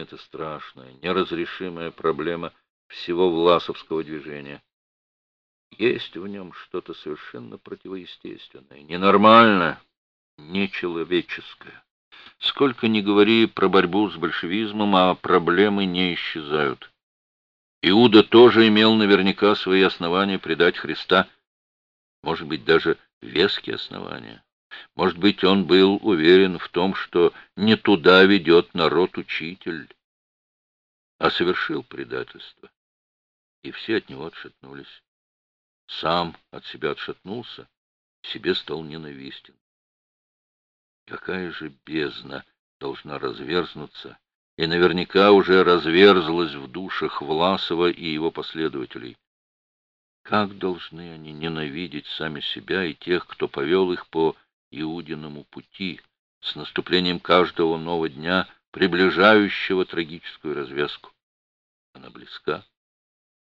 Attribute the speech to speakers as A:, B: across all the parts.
A: Это страшная, неразрешимая проблема всего власовского движения. Есть в нем что-то совершенно противоестественное, ненормальное, нечеловеческое. Сколько ни говори про борьбу с большевизмом, а проблемы не исчезают. Иуда тоже имел наверняка свои основания предать Христа, может быть, даже веские основания. Может быть, он был уверен в том, что не туда ведет народ учитель, а совершил предательство. И все от него отшатнулись. Сам от себя отшатнулся, себе стал ненавистен. Какая же бездна должна разверзнуться, и наверняка уже разверзлась в душах Власова и его последователей. Как должны они ненавидеть сами себя и тех, кто повел их по Иудиному пути, с наступлением каждого нового дня, приближающего трагическую развязку? Она близка,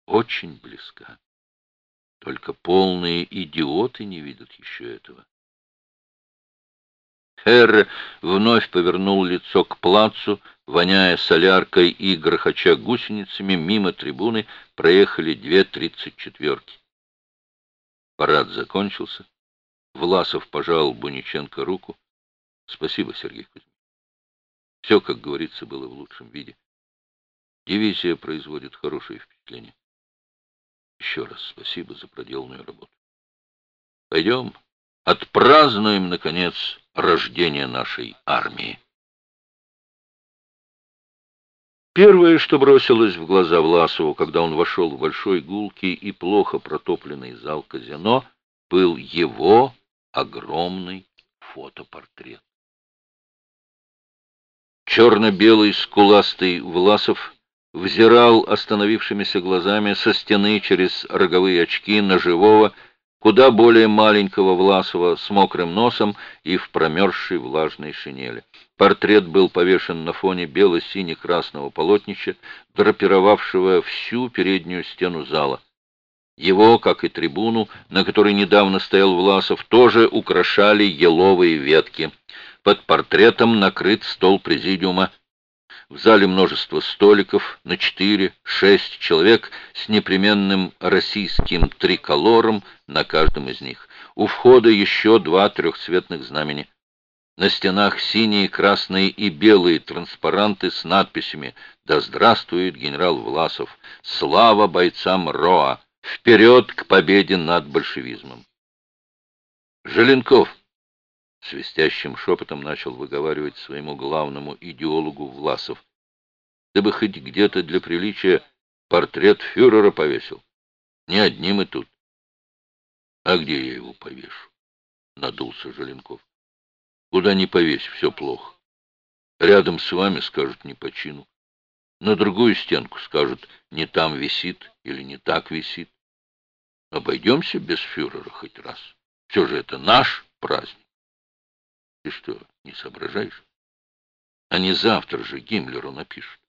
A: очень близка. Только полные идиоты не видят еще этого. Херре вновь повернул лицо к плацу, воняя соляркой и грохоча гусеницами, мимо трибуны проехали две тридцать четверки. Парад закончился. Власов пожал Буниченко руку. Спасибо, Сергей Кузьмич. Все, как говорится, было в лучшем виде. Дивизия производит хорошее впечатление. Еще раз спасибо за проделанную работу. Пойдем, отпразднуем, наконец, рождение нашей армии. Первое, что бросилось в глаза Власову, когда он вошел в большой гулкий и плохо протопленный зал казино, был его огромный фотопортрет. Черно-белый скуластый Власов взирал остановившимися глазами со стены через роговые очки на живого, куда более маленького Власова с мокрым носом и в промерзшей влажной шинели. Портрет был повешен на фоне бело-сине-красного полотнища, драпировавшего всю переднюю стену зала. Его, как и трибуну, на которой недавно стоял Власов, тоже украшали еловые ветки. Под портретом накрыт стол президиума. В зале множество столиков на четыре-шесть человек с непременным российским триколором на каждом из них. У входа еще два трехцветных знамени. На стенах синие, красные и белые транспаранты с надписями «Да здравствует генерал Власов! Слава бойцам РОА! Вперед к победе над большевизмом!» «Желенков!» свистящим шепотом начал выговаривать своему главному идеологу Власов. Ты бы хоть где-то для приличия портрет фюрера повесил. Не одним и тут. А где я его повешу? Надулся Желенков. Куда ни повесь, все плохо. Рядом с вами скажут не по чину. На другую стенку скажут, не там висит или не так висит. Обойдемся без фюрера хоть раз. Все же это наш праздник. Ты что, не соображаешь? Они завтра же Гиммлеру напишут.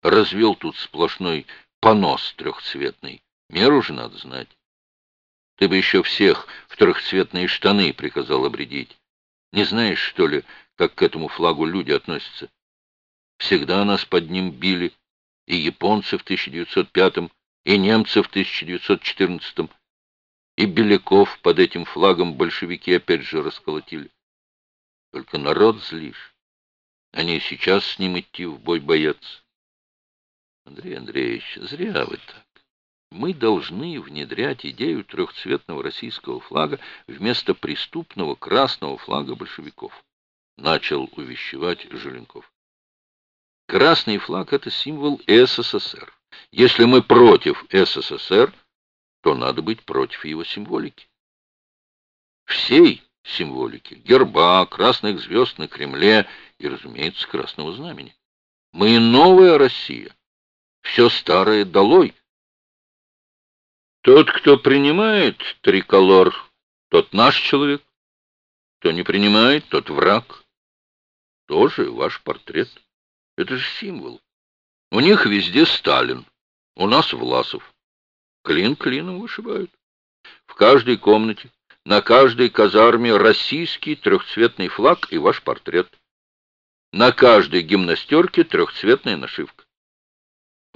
A: Развел тут сплошной понос трехцветный. Меру же надо знать. Ты бы еще всех в трехцветные штаны приказал обредить. Не знаешь, что ли, как к этому флагу люди относятся? Всегда нас под ним били. И японцы в 1905-м, и немцы в 1914-м, и Беляков под этим флагом большевики опять же расколотили. Только народ злишь. Они сейчас с ним идти в бой боятся. Андрей Андреевич, зря вы так. Мы должны внедрять идею трехцветного российского флага вместо преступного красного флага большевиков. Начал увещевать Желенков. Красный флаг — это символ СССР. Если мы против СССР, то надо быть против его символики. Всей символики, герба, красных звезд на Кремле и, разумеется, красного знамени. Мы новая Россия. Все старое долой. Тот, кто принимает триколор, тот наш человек. Кто не принимает, тот враг. Тоже ваш портрет. Это же символ. У них везде Сталин, у нас Власов. Клин клином вышибают. В каждой комнате на каждой казарме российский трехцветный флаг и ваш портрет. На каждой гимнастерке трехцветная нашивка.